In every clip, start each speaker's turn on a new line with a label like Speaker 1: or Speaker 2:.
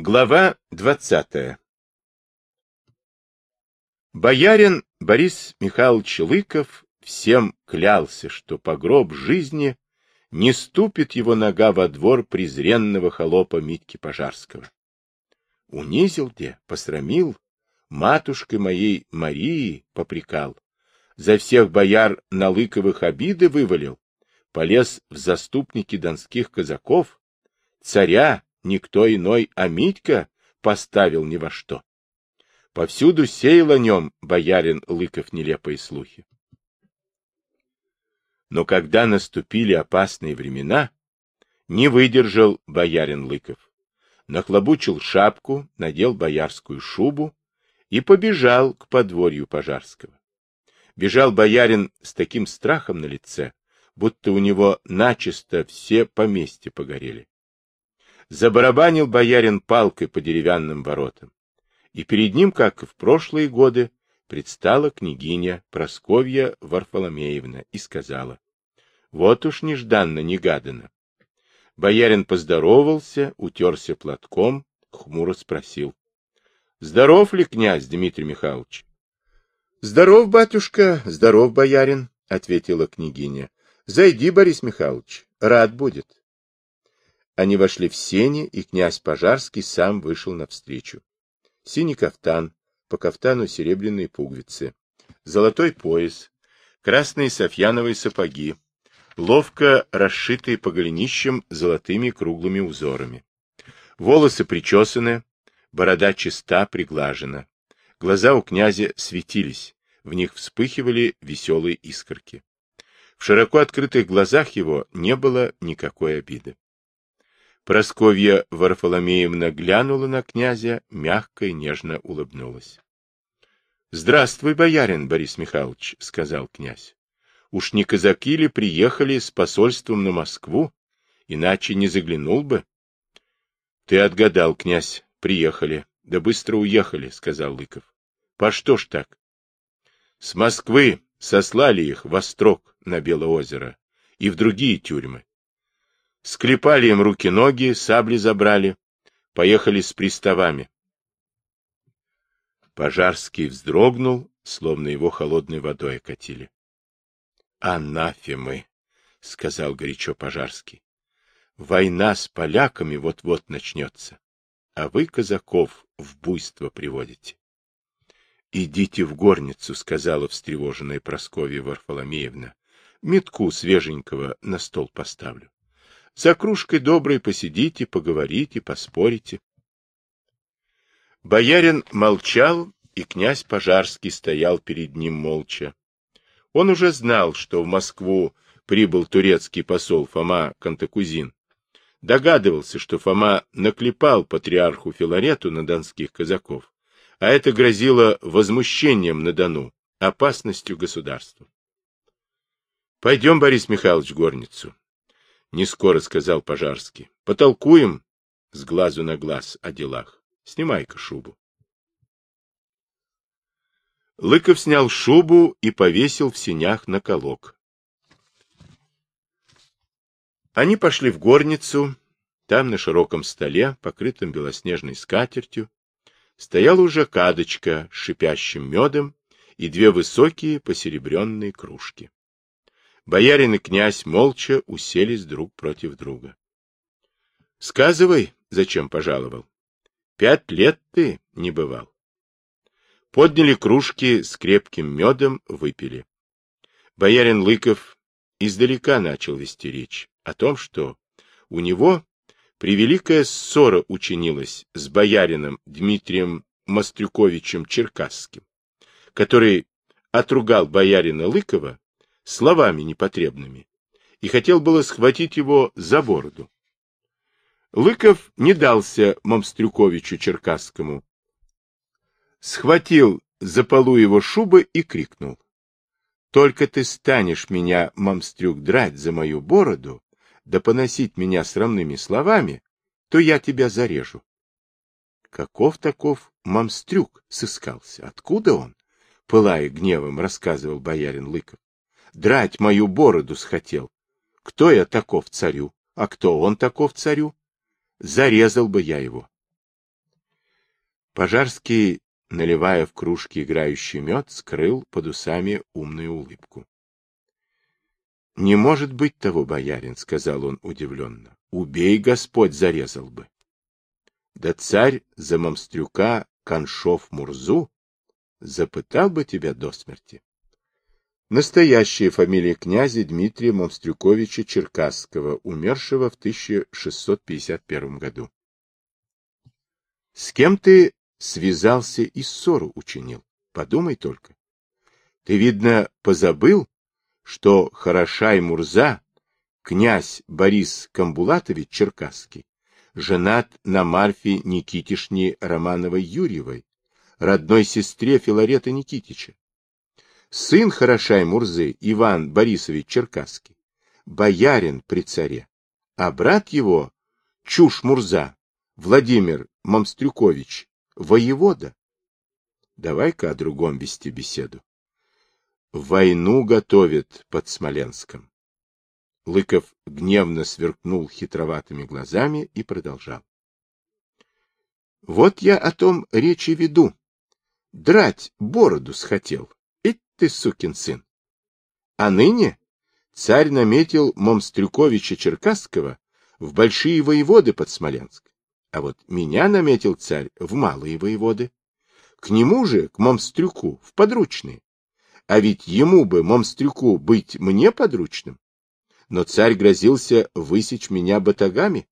Speaker 1: Глава двадцатая Боярин Борис Михайлович Лыков всем клялся, что по гроб жизни не ступит его нога во двор презренного холопа Митьки Пожарского. Унизил где, посрамил, матушкой моей Марии попрекал, за всех бояр на Лыковых обиды вывалил, полез в заступники донских казаков, царя никто иной, а Митька поставил ни во что. Повсюду сеял о нем боярин Лыков нелепые слухи. Но когда наступили опасные времена, не выдержал боярин Лыков. Нахлобучил шапку, надел боярскую шубу и побежал к подворью Пожарского. Бежал боярин с таким страхом на лице, будто у него начисто все поместья погорели. Забарабанил боярин палкой по деревянным воротам, и перед ним, как в прошлые годы, предстала княгиня Просковья Варфоломеевна и сказала, вот уж нежданно-негаданно. Боярин поздоровался, утерся платком, хмуро спросил. — Здоров ли князь Дмитрий Михайлович? — Здоров, батюшка, здоров, боярин, — ответила княгиня. — Зайди, Борис Михайлович, рад будет. Они вошли в сени, и князь Пожарский сам вышел навстречу. Синий кафтан, по кафтану серебряные пуговицы, золотой пояс, красные софьяновые сапоги, ловко расшитые по голенищам золотыми круглыми узорами. Волосы причесаны, борода чиста, приглажена. Глаза у князя светились, в них вспыхивали веселые искорки. В широко открытых глазах его не было никакой обиды. Просковья Варфоломеевна глянула на князя, мягко и нежно улыбнулась. — Здравствуй, боярин Борис Михайлович, — сказал князь. Уж не казаки ли приехали с посольством на Москву? Иначе не заглянул бы. — Ты отгадал, князь, приехали. Да быстро уехали, — сказал Лыков. — По что ж так? — С Москвы сослали их в Острог на Белоозеро и в другие тюрьмы. Склепали им руки-ноги, сабли забрали, поехали с приставами. Пожарский вздрогнул, словно его холодной водой окатили. Анафемы, — сказал горячо Пожарский. — Война с поляками вот-вот начнется, а вы казаков в буйство приводите. — Идите в горницу, — сказала встревоженная Прасковья Варфоломеевна. — Метку свеженького на стол поставлю. За кружкой доброй посидите, поговорите, поспорите. Боярин молчал, и князь Пожарский стоял перед ним молча, он уже знал, что в Москву прибыл турецкий посол Фома Кантакузин. Догадывался, что Фома наклепал патриарху Филарету на донских казаков, а это грозило возмущением на Дону, опасностью государству. — Пойдем, Борис Михайлович, горницу. — Не скоро, — сказал Пожарский. — Потолкуем с глазу на глаз о делах. Снимай-ка шубу. Лыков снял шубу и повесил в сенях на колок. Они пошли в горницу. Там на широком столе, покрытом белоснежной скатертью, стояла уже кадочка с шипящим медом и две высокие посеребренные кружки. Боярин и князь молча уселись друг против друга. — Сказывай, зачем пожаловал. Пять лет ты не бывал. Подняли кружки с крепким медом, выпили. Боярин Лыков издалека начал вести речь о том, что у него превеликая ссора учинилась с боярином Дмитрием Мастрюковичем Черкасским, который отругал боярина Лыкова словами непотребными и хотел было схватить его за бороду. Лыков не дался Мамстрюковичу Черкасскому, схватил за полу его шубы и крикнул. — Только ты станешь меня, мамстрюк, драть за мою бороду, да поносить меня срамными словами, то я тебя зарежу. Каков таков мамстрюк сыскался? Откуда он? Пылая гневом, рассказывал боярин Лыков. Драть мою бороду схотел. Кто я таков царю? А кто он таков царю? Зарезал бы я его. Пожарский, наливая в кружки играющий мед, скрыл под усами умную улыбку. — Не может быть того, боярин, — сказал он удивленно. — Убей, Господь, зарезал бы. Да царь за Мамстрюка Коншов Мурзу запытал бы тебя до смерти. Настоящая фамилия князя Дмитрия Мамстрюковича Черкасского, умершего в 1651 году. С кем ты связался и ссору учинил? Подумай только. Ты, видно, позабыл, что Хорошай Мурза, князь Борис Камбулатович Черкасский, женат на Марфе Никитишне Романовой-Юрьевой, родной сестре Филарета Никитича. Сын Хорошай Мурзы, Иван Борисович Черкасский, боярин при царе, а брат его, Чуш Мурза, Владимир Мамстрюкович, воевода. Давай-ка о другом вести беседу. Войну готовят под Смоленском. Лыков гневно сверкнул хитроватыми глазами и продолжал. Вот я о том речи веду. Драть бороду схотел. Ты сукин сын. А ныне царь наметил Момстрюковича Черкасского в большие воеводы под Смоленск. А вот меня наметил царь в малые воеводы. К нему же, к Момстрюку, в подручные. А ведь ему бы, Момстрюку, быть мне подручным. Но царь грозился высечь меня батагами.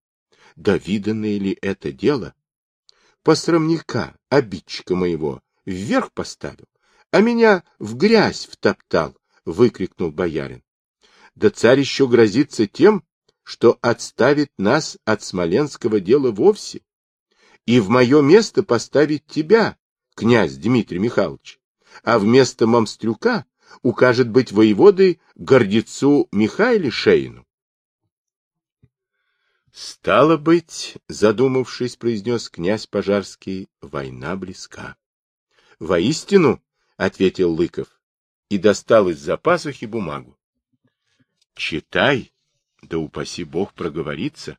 Speaker 1: Да виданное ли это дело? Посрамника, обидчика моего, вверх поставил, а меня в грязь втоптал, — выкрикнул боярин. Да царь еще грозится тем, что отставит нас от смоленского дела вовсе, и в мое место поставит тебя, князь Дмитрий Михайлович, а вместо Мамстрюка укажет быть воеводой гордецу Михаиле Шейну. Стало быть, задумавшись, произнес князь Пожарский, война близка. Воистину, ответил Лыков и достал из-за пасухи бумагу. Читай, да упаси бог проговориться.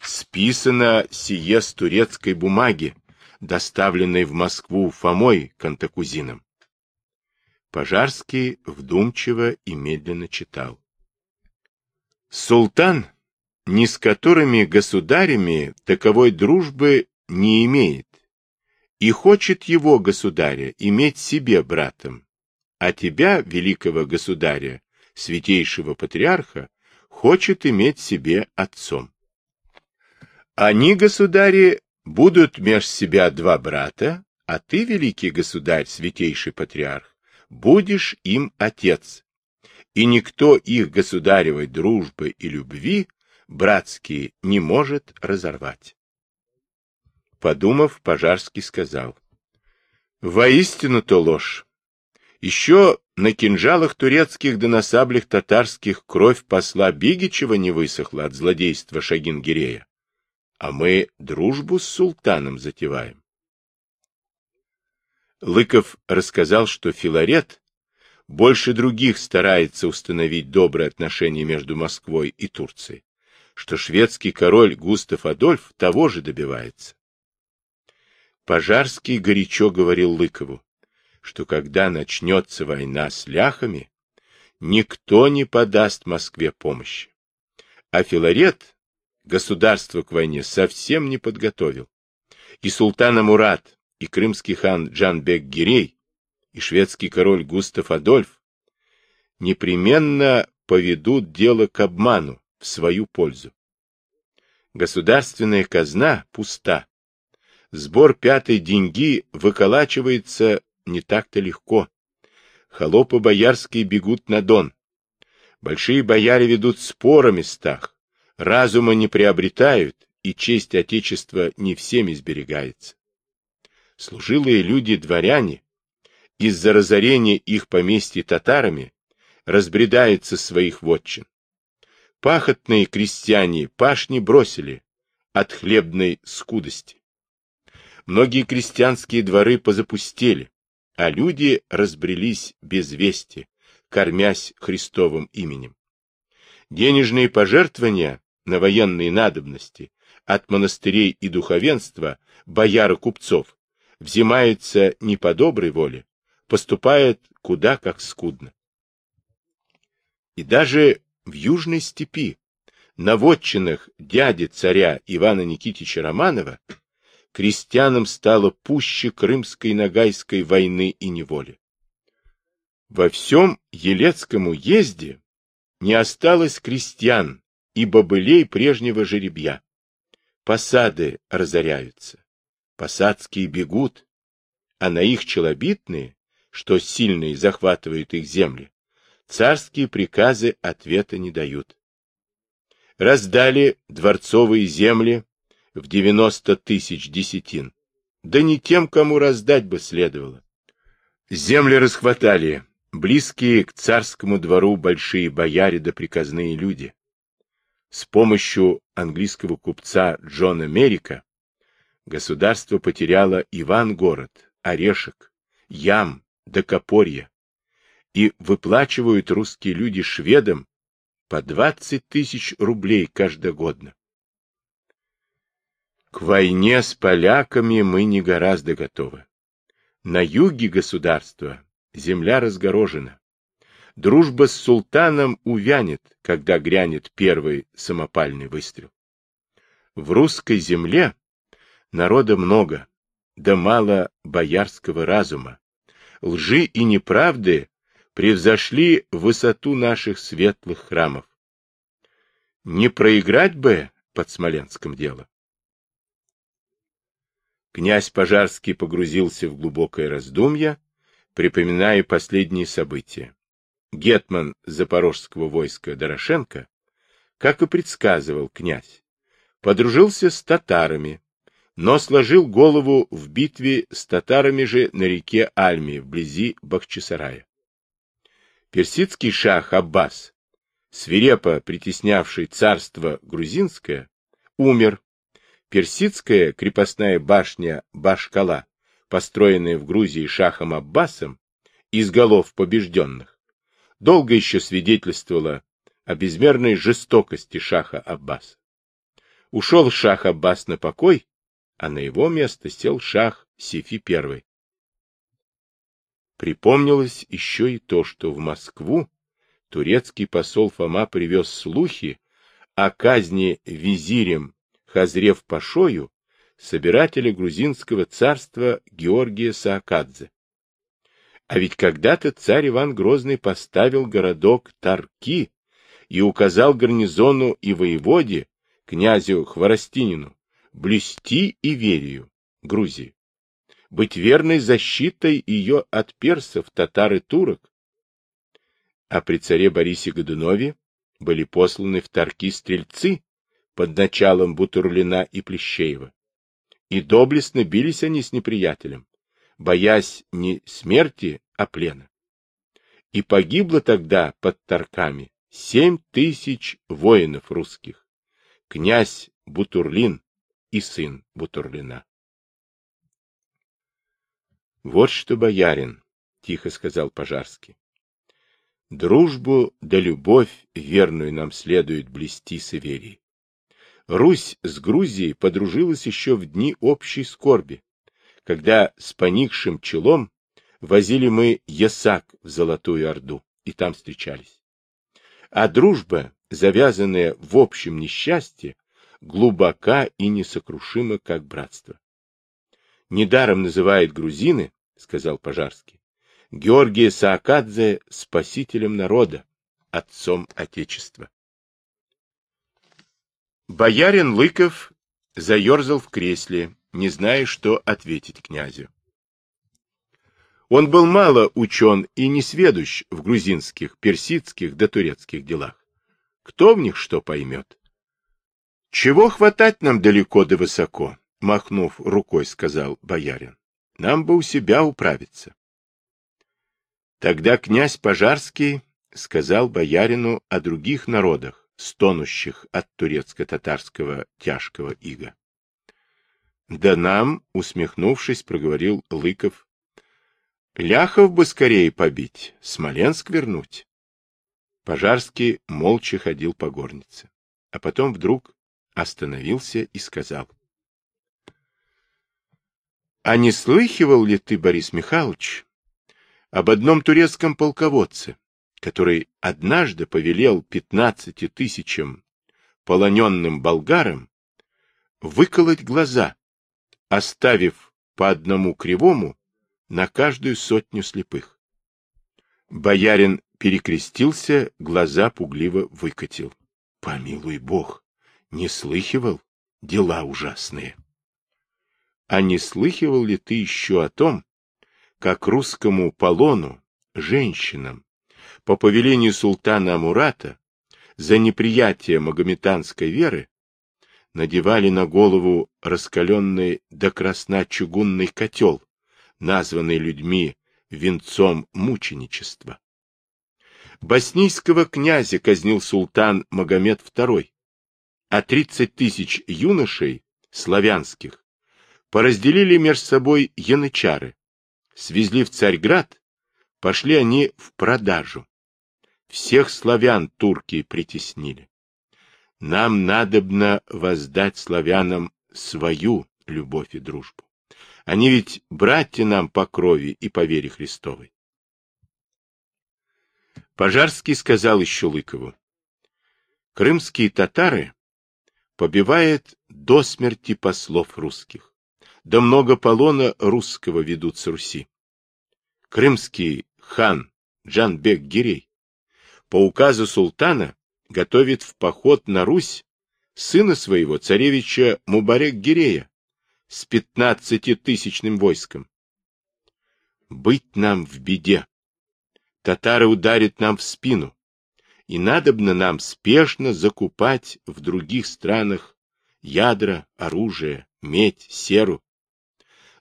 Speaker 1: Списано сие с турецкой бумаги, доставленной в Москву Фомой Кантакузином. Пожарский вдумчиво и медленно читал. Султан, ни с которыми государями таковой дружбы не имеет, и хочет его, государя, иметь себе братом, а тебя, великого государя, святейшего патриарха, хочет иметь себе отцом. Они, государи, будут меж себя два брата, а ты, великий государь, святейший патриарх, будешь им отец. И никто их государевой дружбы и любви братские не может разорвать. Подумав, Пожарский сказал, воистину то ложь. Еще на кинжалах турецких да на саблях татарских кровь посла Бигичева не высохла от злодейства Шагингирея. А мы дружбу с султаном затеваем. Лыков рассказал, что Филарет больше других старается установить добрые отношения между Москвой и Турцией, что шведский король Густав Адольф того же добивается. Пожарский горячо говорил Лыкову, что когда начнется война с ляхами, никто не подаст Москве помощи. А Филарет государство к войне совсем не подготовил. И султан Амурат, и крымский хан Джанбек Гирей, и шведский король Густав Адольф непременно поведут дело к обману в свою пользу. Государственная казна пуста. Сбор пятой деньги выколачивается не так-то легко. Холопы боярские бегут на Дон. Большие бояре ведут спор о местах, разума не приобретают, и честь Отечества не всеми сберегается. Служилые люди-дворяне из-за разорения их поместья татарами разбредаются своих вотчин. Пахотные крестьяне пашни бросили от хлебной скудости. Многие крестьянские дворы позапустели, а люди разбрелись без вести, кормясь Христовым именем. Денежные пожертвования на военные надобности от монастырей и духовенства, бояр купцов, взимается не по доброй воле, поступает куда как скудно. И даже в Южной степи, на вотчинах дяди царя Ивана Никитича Романова, крестьянам стало пуще Крымской Ногайской войны и неволи. Во всем Елецком уезде не осталось крестьян и бобылей прежнего жеребья. Посады разоряются, посадские бегут, а на их челобитные, что сильные захватывают их земли, царские приказы ответа не дают. Раздали дворцовые земли в девяносто тысяч десятин, да не тем, кому раздать бы следовало. Земли расхватали, близкие к царскому двору большие бояре да приказные люди. С помощью английского купца Джона Мерика государство потеряло Иван-город, Орешек, Ям, до Копорья, и выплачивают русские люди шведам по 20 тысяч рублей каждогодно. К войне с поляками мы не гораздо готовы. На юге государства земля разгорожена. Дружба с султаном увянет, когда грянет первый самопальный выстрел. В русской земле народа много, да мало боярского разума, лжи и неправды превзошли высоту наших светлых храмов. Не проиграть бы под Смоленском дело. Князь Пожарский погрузился в глубокое раздумье, припоминая последние события. Гетман запорожского войска Дорошенко, как и предсказывал князь, подружился с татарами, но сложил голову в битве с татарами же на реке Альми, вблизи Бахчисарая. Персидский шах Аббас, свирепо притеснявший царство грузинское, умер. Персидская крепостная башня Башкала, построенная в Грузии шахом Аббасом из голов побежденных, долго еще свидетельствовала о безмерной жестокости шаха Аббаса. Ушел шах Аббас на покой, а на его место сел шах Сифи I. Припомнилось еще и то, что в Москву турецкий посол Фома привез слухи о казни визирем Хазрев Пашою собирателя грузинского царства Георгия Саакадзе. А ведь когда-то царь Иван Грозный поставил городок Тарки и указал гарнизону и воеводе, князю Хворостинину, блюсти верию Грузии, быть верной защитой ее от персов, татар и турок. А при царе Борисе Годунове были посланы в Тарки стрельцы под началом Бутурлина и Плещеева. И доблестно бились они с неприятелем, боясь не смерти, а плена. И погибло тогда под Тарками семь тысяч воинов русских. Князь Бутурлин, и сын Бутурлина. — Вот что, боярин, — тихо сказал Пожарский. — Дружбу да любовь верную нам следует блести с Иверией. Русь с Грузией подружилась еще в дни общей скорби, когда с поникшим челом возили мы Ясак в Золотую Орду, и там встречались. А дружба, завязанная в общем несчастье, глубока и несокрушима, как братство. Недаром называют грузины, — сказал Пожарский, — Георгия Саакадзе спасителем народа, отцом Отечества. Боярин Лыков заерзал в кресле, не зная, что ответить князю. Он был мало учен и не сведущ в грузинских, персидских да турецких делах. Кто в них что поймет? Чего хватать нам далеко да высоко? Махнув рукой, сказал боярин. Нам бы у себя управиться. Тогда князь Пожарский сказал боярину о других народах, стонущих от турецко-татарского тяжкого ига. Да нам, усмехнувшись, проговорил Лыков, ляхов бы скорее побить, Смоленск вернуть. Пожарский молча ходил по горнице, а потом вдруг остановился и сказал. А не слыхивал ли ты, Борис Михайлович, об одном турецком полководце, который однажды повелел пятнадцати тысячам полоненным болгарам выколоть глаза, оставив по одному кривому на каждую сотню слепых. Боярин перекрестился, глаза пугливо выкатил. Помилуй бог, не слыхивал? Дела ужасные. А не слыхивал ли ты еще о том, как русскому полону, женщинам, по повелению султана Амурата, за неприятие магометанской веры, надевали на голову раскаленный до красна чугунный котел, названный людьми венцом мученичества. Боснийского князя казнил султан Магомед II, а 30 тысяч юношей, славянских, поразделили между собой янычары, свезли в Царьград, пошли они в продажу. Всех славян турки притеснили. Нам надобно воздать славянам свою любовь и дружбу. Они ведь братья нам по крови и по вере Христовой. Пожарский сказал еще Лыкову. Крымские татары побивают до смерти послов русских. Да много полона русского ведут с Руси. Крымский хан Джанбек Гирей по указу султана готовит в поход на Русь сына своего, царевича Мубарек-Гирея, с пятнадцатитысячным войском. Быть нам в беде. Татары ударят нам в спину, и надобно нам спешно закупать в других странах ядра, оружие, медь, серу.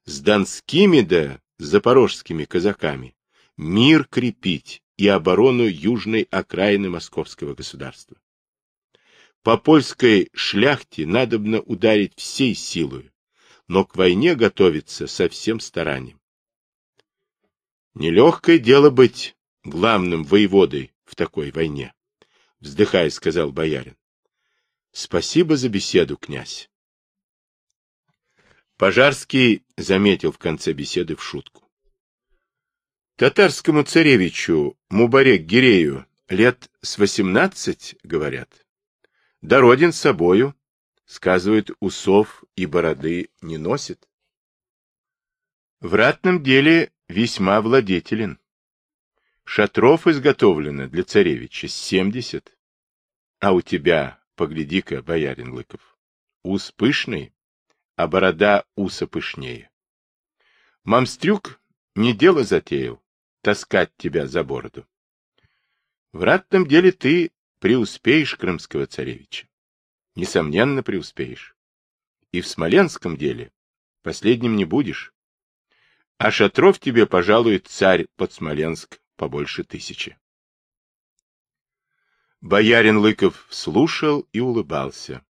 Speaker 1: С донскими да запорожскими казаками мир крепить, и оборону южной окраины московского государства. По польской шляхте надобно ударить всей силой, но к войне готовиться со всем старанием. Нелегкое дело быть главным воеводой в такой войне, вздыхая, сказал боярин. Спасибо за беседу, князь. Пожарский заметил в конце беседы в шутку. Татарскому царевичу Мубарек-Гирею лет с восемнадцать, говорят. Дороден собою, сказывают, усов и бороды не носит. В ратном деле весьма владетелен. Шатров изготовлено для царевича семьдесят. А у тебя, погляди-ка, боярин Лыков, ус пышный, а борода уса пышнее. Мамстрюк не дело затеял таскать тебя за бороду. В ратном деле ты преуспеешь, крымского царевича. Несомненно, преуспеешь. И в смоленском деле последним не будешь. А шатров тебе пожалует царь под Смоленск побольше тысячи. Боярин Лыков слушал и улыбался.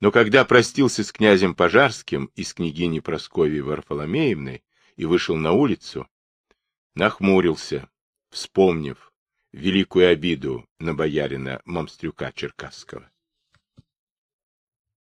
Speaker 1: Но когда простился с князем Пожарским и с княгиней Прасковьей Варфоломеевной и вышел на улицу, нахмурился, вспомнив великую обиду на боярина Мамстрюка Черкасского.